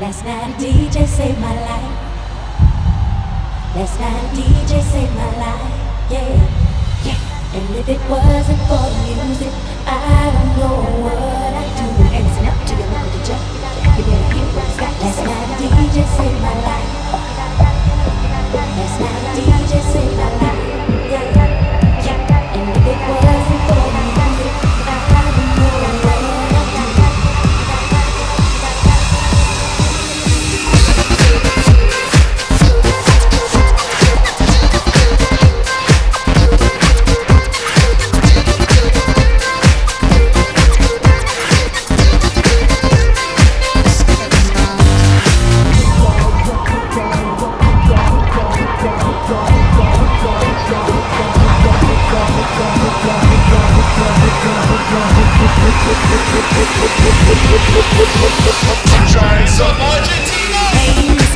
Last night DJ saved my life. Last night DJ saved my life. Yeah, yeah. And if it wasn't for the music, I don't know what Giants of Argentina!